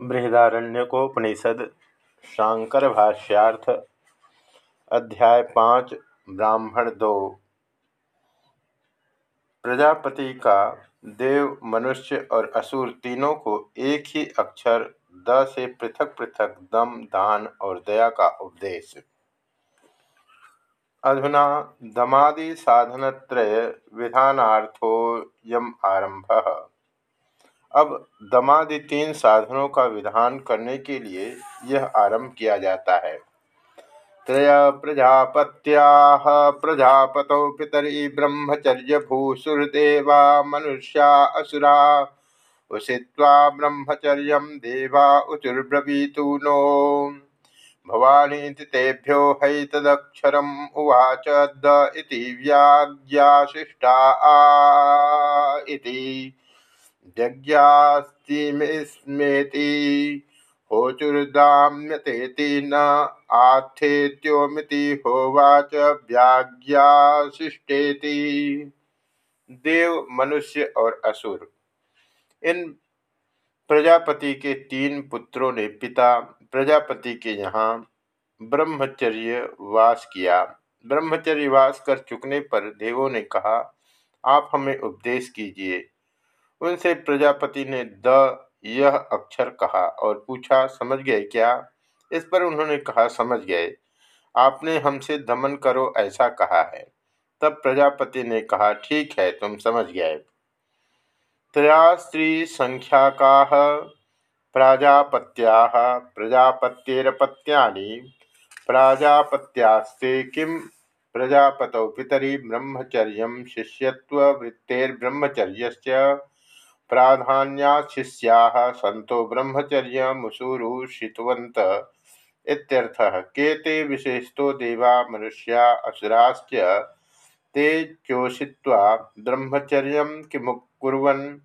बृहदारण्यकोपनिषद शांकर भाष्यार्थ अध्याय पाँच, ब्राह्मण दो। प्रजापति का देव, मनुष्य और असुर तीनों को एक ही अक्षर, द से पृथक पृथक दम, दान और दया का उपदेश। अधुना दमादि साधनत्रय विधानार्थो यम आरंभ अब दमादि तीन साधनों का विधान करने के लिए यह आरंभ किया जाता है। त्रय प्रजापत्या प्रजापतौ पितरी ब्रह्मचर्य भूसुरदेवा मनुष्या असुरा। उषित्वा ब्रह्मचर्य देवा उचुर्ब्रवीतु नो। भवानीति तेभ्यो हैतदक्षरम् उवाच द इति इति। यज्ञास्तिमेति होचुर्दाम्यतेति न आथेत्योमिति होवाच व्याज्ञाशिष्टेति देव, मनुष्य और असुर। इन प्रजापति के तीन पुत्रों ने पिता, प्रजापति के यहाँ ब्रह्मचर्य वास किया। ब्रह्मचर्य वास कर चुकने पर देवों ने कहा, आप हमें उपदेश कीजिए। उनसे प्रजापति ने द यह अक्षर कहा और पूछा, समझ गए क्या? इस पर उन्होंने कहा, समझ गए। आपने हमसे दमन करो ऐसा कहा है। तब प्रजापति ने कहा, ठीक है, तुम समझ गए। त्रया स्त्री संख्या का प्राजापत्या प्रजापत्यरपत्या प्राजापत्यास्ते किम प्रजापत पितरी ब्रह्मचर्य शिष्यवृत्तेर्ब्रह्मचर्य प्राधान्याशिष्याः सन्तो ब्रह्मचर्यमुसूरुषितवन्त इत्यर्थः, के ते विशेषतो देवा मनुष्या असुराश्च, ते चोषित्वा ब्रह्मचर्यं किमुकुर्वन्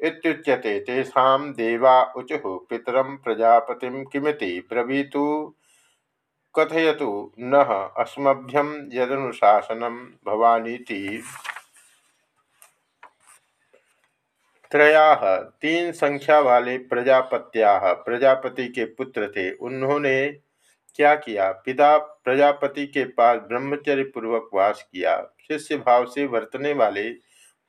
इत्युच्यते देवा उचुः, पितरं प्रजापतिं किमिति ब्रवीतु। कथयतु, नः, अस्मभ्यं यदनुशासनं भवानीति। त्रया, तीन संख्या वाले प्रजापत्या, प्रजापति के पुत्र थे। उन्होंने क्या किया? पिता प्रजापति के पास ब्रह्मचर्य पूर्वक वास किया। शिष्य भाव से वर्तने वाले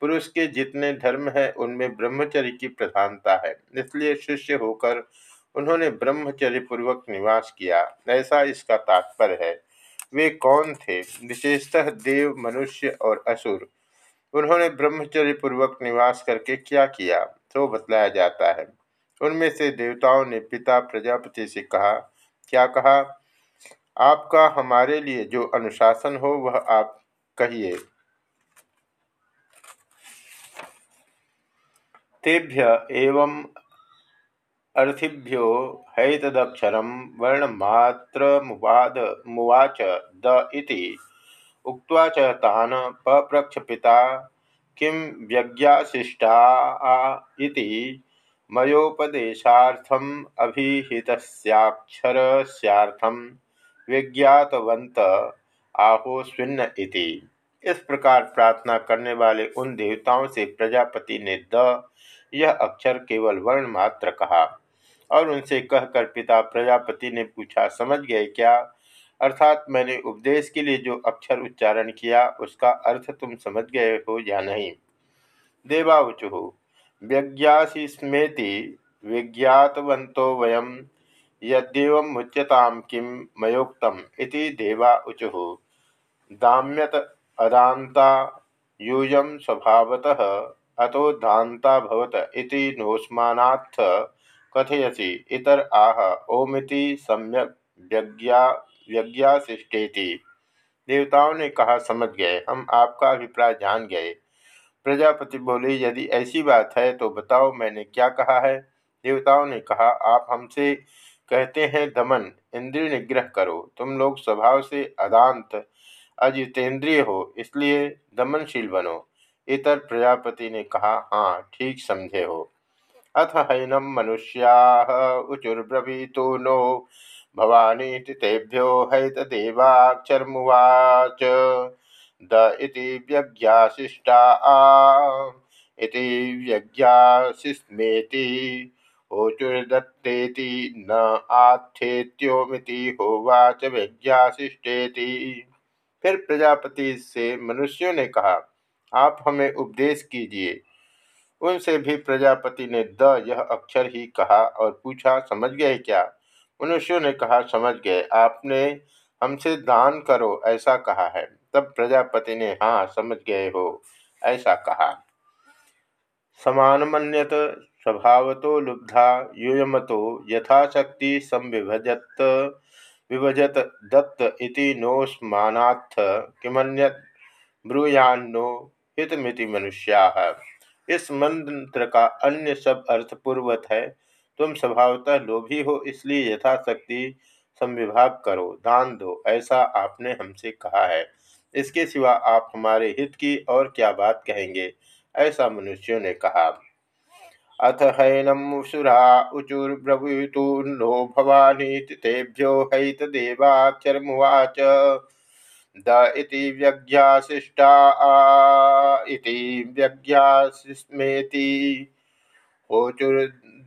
पुरुष के जितने धर्म है, उनमें ब्रह्मचर्य की प्रधानता है। इसलिए शिष्य होकर उन्होंने ब्रह्मचर्य पूर्वक निवास किया। ऐसा इसका तात्पर्य है। वे कौन थे? विशेषतः देव, मनुष्य और असुर। उन्होंने ब्रह्मचर्य पूर्वक निवास करके क्या किया तो बतलाया जाता है। उनमें से देवताओं ने पिता प्रजापति से कहा, क्या कहा? आपका हमारे लिए जो अनुशासन हो, वह आप कहिए। तेभ्य एवं अर्थिभ्यो हैतदक्षर वर्णमात्र मुवाद मुवाच द इति। उक्त्वा च तान् पप्रच्छ पिता किं व्यज्ञाशिष्टा मयोपदेशार्थम् अभिहितस्याक्षरस्यार्थं विज्ञातवंत आहोस्विन्न इति। इस प्रकार प्रार्थना करने वाले उन देवताओं से प्रजापति ने द, यह अक्षर केवल वर्ण मात्र कहा। और उनसे कहकर पिता प्रजापति ने पूछा, समझ गए क्या? अर्थात मैंने उपदेश के लिए जो अक्षर उच्चारण किया, उसका अर्थ तुम समझ गए हो या नहीं? देवावचु व्यज्ञासी स्मेति विज्ञातवंतो वयम यद्यव मुच्यता किं मयोक्तम इति देवा उचु दाम्यत अदाता यूयम स्वभावतः, अतो दाता भवत इति नोस्मानाथ कथयसी। इतर आह, ओमिति सम्यक व्यज्ञा यज्ञाशिष्टेति देवताओं ने कहा, समझ गए, हम आपका अभिप्राय जान गए। प्रजापति बोले, यदि ऐसी बात है तो बताओ मैंने क्या कहा है? देवताओं ने कहा, आप हमसे कहते हैं, दमन, इंद्रिय निग्रह करो। तुम लोग स्वभाव से अदांत, अजितेंद्रिय हो, इसलिए दमनशील बनो। इतर प्रजापति ने कहा हाँ ठीक समझे हो। अथ हैनम मनुष्या उचुर्ब्रवीतो नो भवानीति तेभ्यो हैतदेवाक्षरमुवाच द इति व्यज्ञाशिष्टा इति व्यज्ञाशिस्मेति ओचुर्दत्तेति न आथेत्योमिति होवाच विज्ञाशिष्टेति फिर प्रजापति से मनुष्यों ने कहा, आप हमें उपदेश कीजिए। उनसे भी प्रजापति ने द यह अक्षर ही कहा और पूछा, समझ गए क्या? मनुष्यों ने कहा, समझ गए, आपने हमसे दान करो, ऐसा कहा है। तब प्रजापति ने हाँ समझ गए हो, ऐसा कहा। समान मन्यत स्वभावतो लुब्धा यूयमतो यथाशक्ति संविभजत विभजत दत्त इति नोस्मानाथ किमन्यत ब्रूयान्नो हितमिति मनुष्या। इस मंत्र का अन्य सब अर्थपूर्वत है। तुम स्वभावतः लोभी हो, इसलिए यथाशक्ति संविभाग करो, दान दो, ऐसा आपने हमसे कहा है। इसके सिवा आप हमारे हित की और क्या बात कहेंगे? ऐसा मनुष्यों ने कहा। अथ हैनम सुरा नो भवानी तेभ्यो हैत देवाक्षरमुवाच। द इति व्यज्ञाशिष्टा इति व्यज्ञास्मेति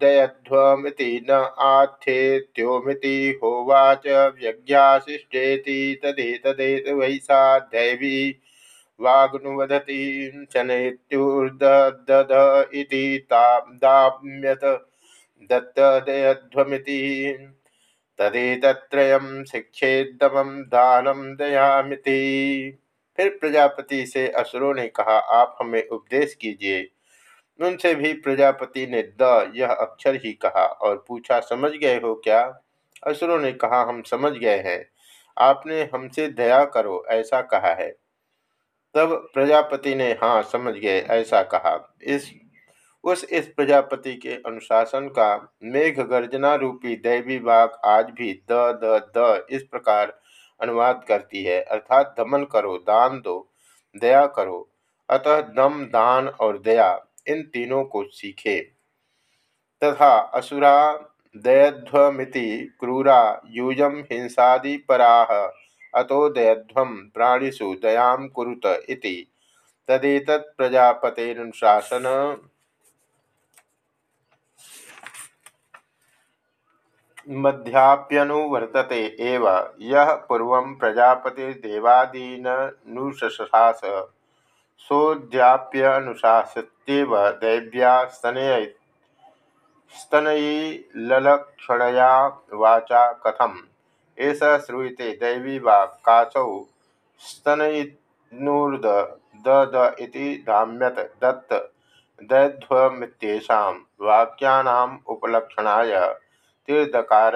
ओचुर्दयध्वमिति न आथेत्योमिति होवाच व्यज्ञाशिष्टेति तदेतदेत वै सा दैवी वाग्नुवदति शनैत्युर्दद इति तादाम्यत दत्तदयध्वमिति तदेतत्रयम शिक्षेदम दानम दयामिति। फिर प्रजापति से असुरों ने कहा, आप हमें उपदेश कीजिए उनसे भी प्रजापति ने द, यह अक्षर ही कहा और पूछा, समझ गए हो क्या? असुरों ने कहा, हम समझ गए हैं। आपने हमसे दया करो, ऐसा कहा है। तब प्रजापति ने हाँ समझ गए, ऐसा कहा। इस, उस, इस प्रजापति के अनुशासन का मेघ गर्जना रूपी दैवी वाक आज भी द द द, इस प्रकार अनुवाद करती है। अर्थात दमन करो, दान दो, दया करो। अतः दम, दान और दया इन तीनों को सीखे। तथा असुरा, दयध्वमिति, क्रूरा, यूजम, हिंसादि, पराह, अतो दयध्वम प्राणिषु दयाम कुरुत इति। तदेतत् प्रजापतेनुशासन मध्याप्यनुवर्तते एव। यः पूर्वं प्रजापतिर्देवादीननुशशास सोऽद्याप्यनुशासत्येव दैव्या स्तनय स्तनयीललक्षणया वाचा कथम। एष श्रूयते दैवी वाक् काचौ। स्तनयिनूर्द द द इति धाम्यत दत्त। दैध्वमित्येषां वाक्यानाम् उपलक्षणाय। तीर्दकार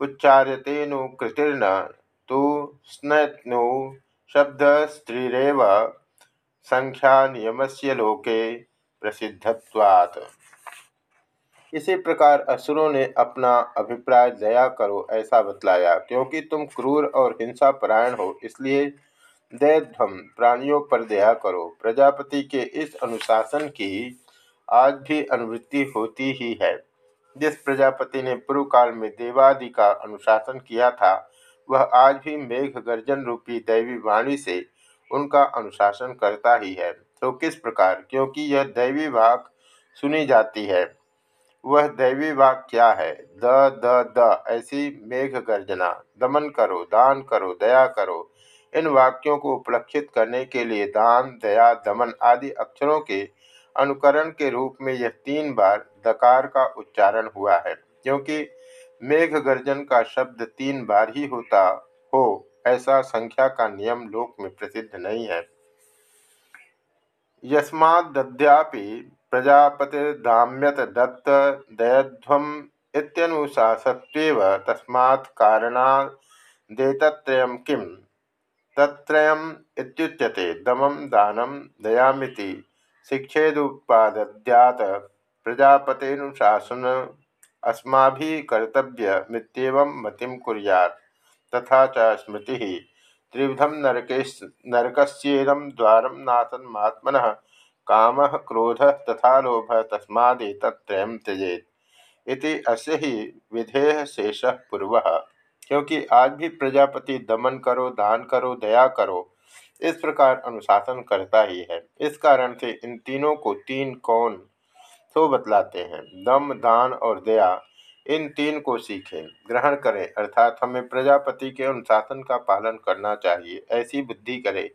उच्चार्यतेऽनुकृतिर्न तो स्ननु शब्दस्त्रीरेव। संख्या नियमस्य लोके प्रसिद्धत्वात्। इसी प्रकार असुरों ने अपना अभिप्राय दया करो ऐसा बतलाया, क्योंकि तुम क्रूर और हिंसा परायण हो, इसलिए दैध्वम प्राणियों पर दया करो। प्रजापति के इस अनुशासन की आज भी अनुवृत्ति होती ही है। जिस प्रजापति ने पूर्व काल में देवादि का अनुशासन किया था, वह आज भी मेघ गर्जन रूपी दैवी वाणी से उनका अनुशासन करता ही है। तो किस प्रकार? क्योंकि यह दैवी वाक सुनी जाती है। वह दैवी वाक क्या है? द द द, ऐसी मेघ गर्जना। दमन करो, दान करो, दया करो। इन वाक्यों को उपलक्षित करने के लिए दान, दया, दमन आदि अक्षरों के अनुकरण के रूप में यह तीन बार दकार का उच्चारण हुआ है। क्योंकि मेघ गर्जन का शब्द तीन बार ही होता हो ऐसा संख्या का नियम लोक में प्रसिद्ध नहीं है। यस्माद्यापि प्रजापतिर्धाम्यत दत्त दयध्वम इत्यनुशासत्वेव तस्मात् कारणादेतत्रयं किं? तत्त्रयम् इत्युच्यते, दमं दानं दयामिति शिक्षेदुपाद्यात प्रजापतेनुशासन कर्तव्य मतिम कुरियात। तथा च स्मृति। त्रिविधम नरके नरकस्येदम द्वारम नाथन्मात्मन। काम, क्रोध तथा लोभ तस्मादेतत्रयं त्यजेत। इति अस्य ही विधेय शेष पूर्व। क्योंकि आज भी प्रजापति दमन करो, दान करो, दया करो, इस प्रकार अनुशासन करता ही है। इस कारण से इन तीनों को तीन कौन तो बतलाते हैं। दम, दान और दया इन तीन को सीखें। ग्रहण करें, अर्थात हमें प्रजापति के अनुशासन का पालन करना चाहिए। ऐसी बुद्धि करें।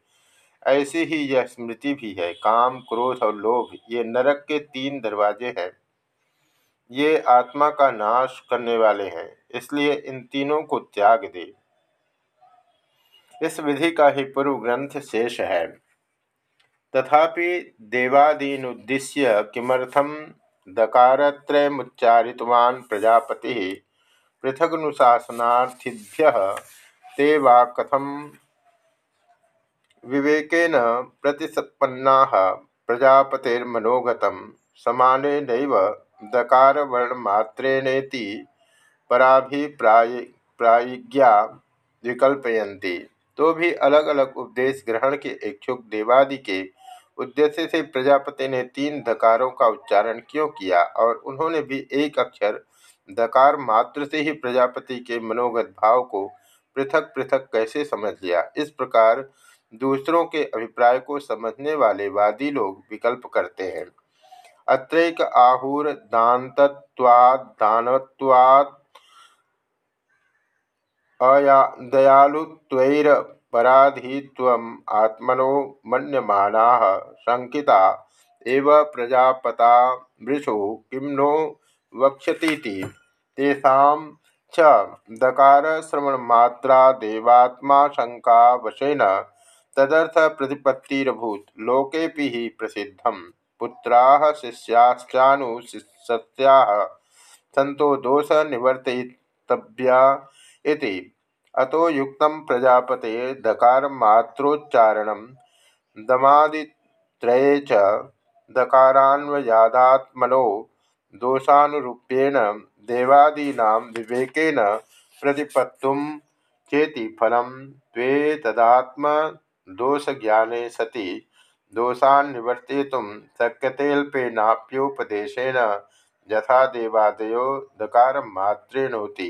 ऐसी ही यह स्मृति भी है, काम, क्रोध और लोभ, ये नरक के तीन दरवाजे हैं। ये आत्मा का नाश करने वाले हैं, इसलिए इन तीनों को त्याग दे। इस विधि का ही पूर्व ग्रंथ शेष है। तथापि देवादीनुद्दिश्य किमर्थम दकारत्रयमुच्चारितवान् प्रजापति पृथगनुशासनार्थिभ्य ते वा कथम विवेकेन प्रतिसपन्ना प्रजापतिर्मनोगत समान दकारवर्णमात्रेणेति पराभिप्रायिज्ञा विकल्पयन्ति। तो भी अलग अलग उपदेश ग्रहण के इच्छुक देवादि के उद्देश्य से प्रजापति ने तीन दकारों का उच्चारण क्यों किया और उन्होंने भी एक अक्षर, दकार मात्र से ही प्रजापति के मनोगत भाव को पृथक पृथक कैसे समझ लिया? इस प्रकार दूसरों के अभिप्राय को समझने वाले वादी लोग विकल्प करते हैं। अत्रैक आहुर दानतत्वाद दानत्वाद अया दयालुत्वैर पराधीत्वम् आत्मनो मन्यमानाः शङ्किता एव प्रजापता वृषो किं नो वक्ष्यतीति। तेषां च दकारश्रवणमात्रादेवात्मा शङ्कावशेन तदर्थप्रतिपत्तिरभूत्। लोकेऽपि हि प्रसिद्धं। पुत्राः शिष्याश्चानुशिष्याः सन्तो दोषनिवर्तयितव्या इति। अतो युक्त प्रजापते दकारमात्रोच्चारण दमादित्रये च दकारान्वयादात्मनो दोषानुरूप्येण देवादीना विवेकेन प्रतिपत्तुं चेति फलं त्वे तदात्मदोषज्ञाने सति। दोषान् निवर्तयितुं शक्यतेऽल्पेनाप्योपदेशेन यथा देवादयो दकारमात्रेणोति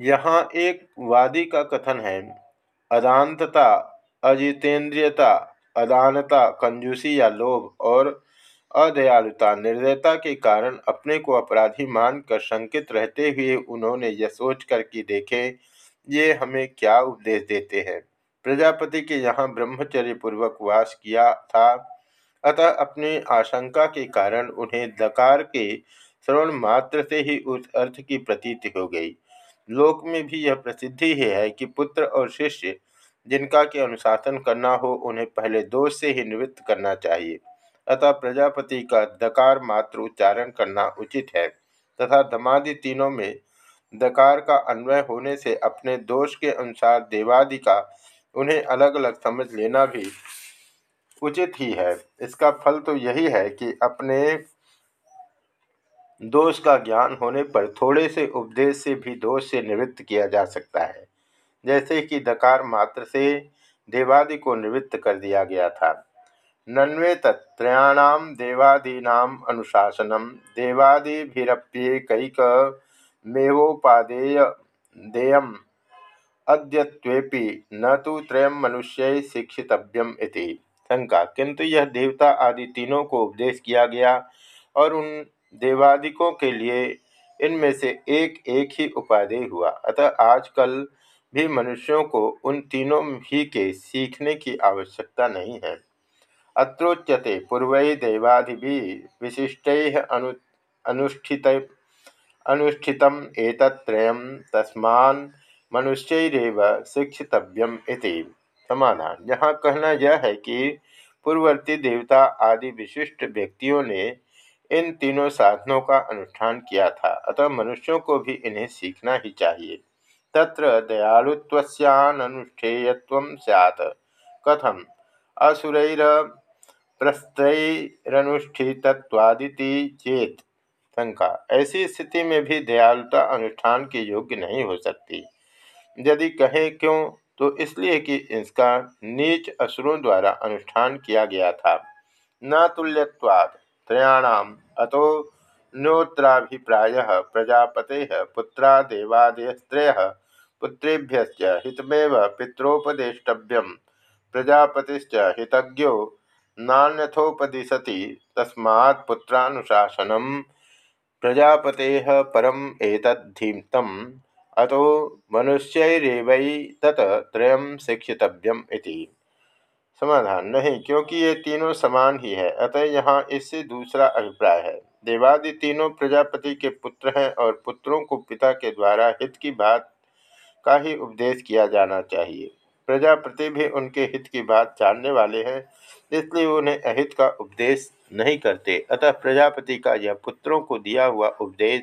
यहाँ एक वादी का कथन है। अदानतता, अजितेंद्रियता, अदानता, कंजूसी या लोभ और अदयालुता, निर्दयता के कारण अपने को अपराधी मानकर शंकित रहते हुए उन्होंने यह सोच कर कि देखे, ये हमें क्या उपदेश देते हैं? प्रजापति के यहाँ ब्रह्मचर्य पूर्वक वास किया था। अतः अपनी आशंका के कारण उन्हें दकार के श्रवण मात्र से ही उस अर्थ की प्रतीति हो गई। लोक में भी यह प्रसिद्धि ही है कि पुत्र और शिष्य जिनका के अनुशासन करना हो, उन्हें पहले दोष से ही निवृत्त करना चाहिए। अतः प्रजापति का दकार मात्र उच्चारण करना उचित है तथा दमादि तीनों में दकार का अन्वय होने से अपने दोष के अनुसार देवादि का उन्हें अलग अलग समझ लेना भी उचित ही है। इसका फल तो यही है कि अपने दोष का ज्ञान होने पर थोड़े से उपदेश से भी दोष से निवृत्त किया जा सकता है। जैसे कि दकार मात्र से देवादि को निवृत्त कर दिया गया था। नन्वे तत्रयाणाम देवादीनाम अनुशासनम। देवादिभिप्येक मेवोपादेय देयम। अद्यत्वेपि न तो त्रयम मनुष्य शिक्षितव्यम इति। शंका। किंतु यह देवता आदि तीनों को उपदेश किया गया और उन देवादिकों के लिए इनमें से एक एक ही उपादेय हुआ। अतः आजकल भी मनुष्यों को उन तीनों ही के सीखने की आवश्यकता नहीं है। अत्रोच्यते पूर्व देवादि विशिष्ट अनु, अनुष्ठित अनुष्ठित एतत्रयम तस्मान मनुष्यरव शिक्षितव्यम इति। समाधान। यहाँ कहना यह है कि पूर्ववर्ती देवता आदि विशिष्ट व्यक्तियों ने इन तीनों साधनों का अनुष्ठान किया था। अतः मनुष्यों को भी इन्हें सीखना ही चाहिए। तत्र दयालुत्वस्यानुष्ठेयत्व सैत् कथम? असुरैर प्रस्तरनुष्ठितत्वादिति चेत। शंका। ऐसी स्थिति में भी दयालुता अनुष्ठान के योग्य नहीं हो सकती। यदि कहें क्यों तो इसलिए कि इसका नीच असुरों द्वारा अनुष्ठान किया गया था। न तुल्यवाद त्रयाणाम अतो न्योत्राभिप्राय प्रजापते पुत्रा देवादयस्त्रय पुत्रेभ्य हितमेव पित्रोपदेष्टव्यम प्रजापतिश्च हितज्ञो नान्यथोपदिशति तस्मात् पुत्रानुशासनम प्रजापते परम एतद्धीतम अतो मनुष्यरव तत त्रय शिक्षितव्यम समाधान नहीं, क्योंकि ये तीनों समान ही है। अतः यहाँ इससे दूसरा अभिप्राय है। देवादि तीनों प्रजापति के पुत्र हैं और पुत्रों को पिता के द्वारा हित की बात का ही उपदेश किया जाना चाहिए। प्रजापति भी उनके हित की बात जानने वाले हैं, इसलिए उन्हें अहित का उपदेश नहीं करते। अतः प्रजापति का यह पुत्रों को दिया हुआ उपदेश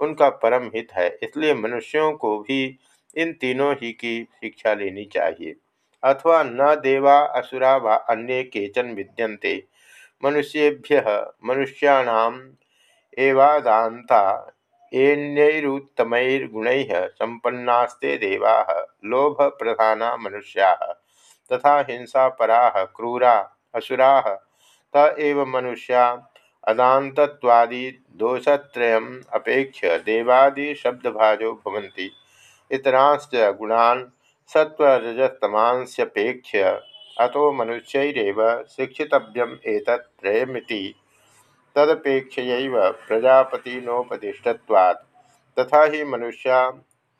उनका परम हित है, इसलिए मनुष्यों को भी इन तीनों ही की शिक्षा लेनी चाहिए। अथवा न देवा असुरा व अन्य केचन विद्यन्ते। मनुष्येभ्य मनुष्याणाम एवादाता एन्यैरुत्तमैर्गुण संपन्नास्ते देवा लोभ प्रधाना मनुष्या, तथा हिंसापरा क्रूरा, असुरा, त एव मनुष्या, अदान्तत्वादि दोषत्रयम् देवादि शब्दभाजो भवन्ति। इतरांश्च गुणान् सत्वरजस्तमांस्यपेक्ष्य अतो मनुष्यरव शिक्षितव्यम एतत्त्रयमिति तदपेक्षयैव प्रजापतिनोपदिष्टत्वात्। तथा ही मनुष्या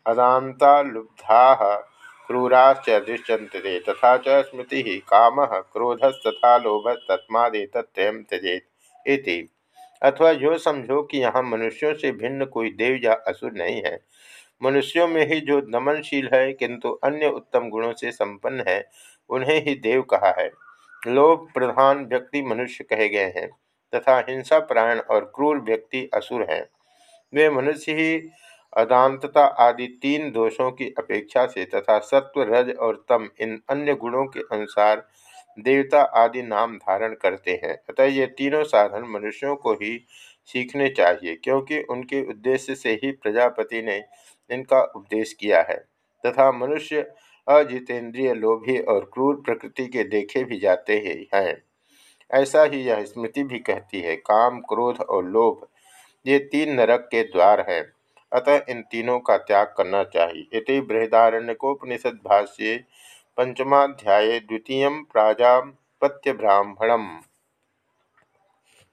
अदाता लुब्धा क्रूराश्च दृश्यन्ते। तथा च स्मृति काम, क्रोधस्तथा लोभस्तस्मादेतत्रयं त्यजेत इति। अथवा यो समझो कि यहाँ मनुष्यों से भिन्न कोई देव या असुर नहीं है। मनुष्यों में ही जो दमनशील है, किंतु अन्य उत्तम गुणों से संपन्न है, उन्हें ही देव कहा है। लोभ प्रधान व्यक्ति मनुष्य कहे गए हैं, तथा हिंसा प्राण और क्रूर व्यक्ति असुर हैं। वे मनुष्य ही अदांतता आदि तीन दोषों की अपेक्षा से तथा सत्व, रज और तम इन अन्य गुणों के अनुसार देवता आदि नाम धारण करते हैं। अतः ये तीनों साधन मनुष्यों को ही सीखने चाहिए, क्योंकि उनके उद्देश्य से ही प्रजापति ने इनका उपदेश किया है, तथा मनुष्य अजितेंद्रिय लोभी और क्रूर प्रकृति के देखे भी जाते हैं ऐसा ही यह स्मृति भी कहती है, काम, क्रोध और लोभ, ये तीन नरक के द्वार हैं। अतः इन तीनों का त्याग करना चाहिए। इति बृहदारण्यकोपनिषद भाष्ये पंचमाध्याय द्वितीय प्राजापत्य ब्राह्मणम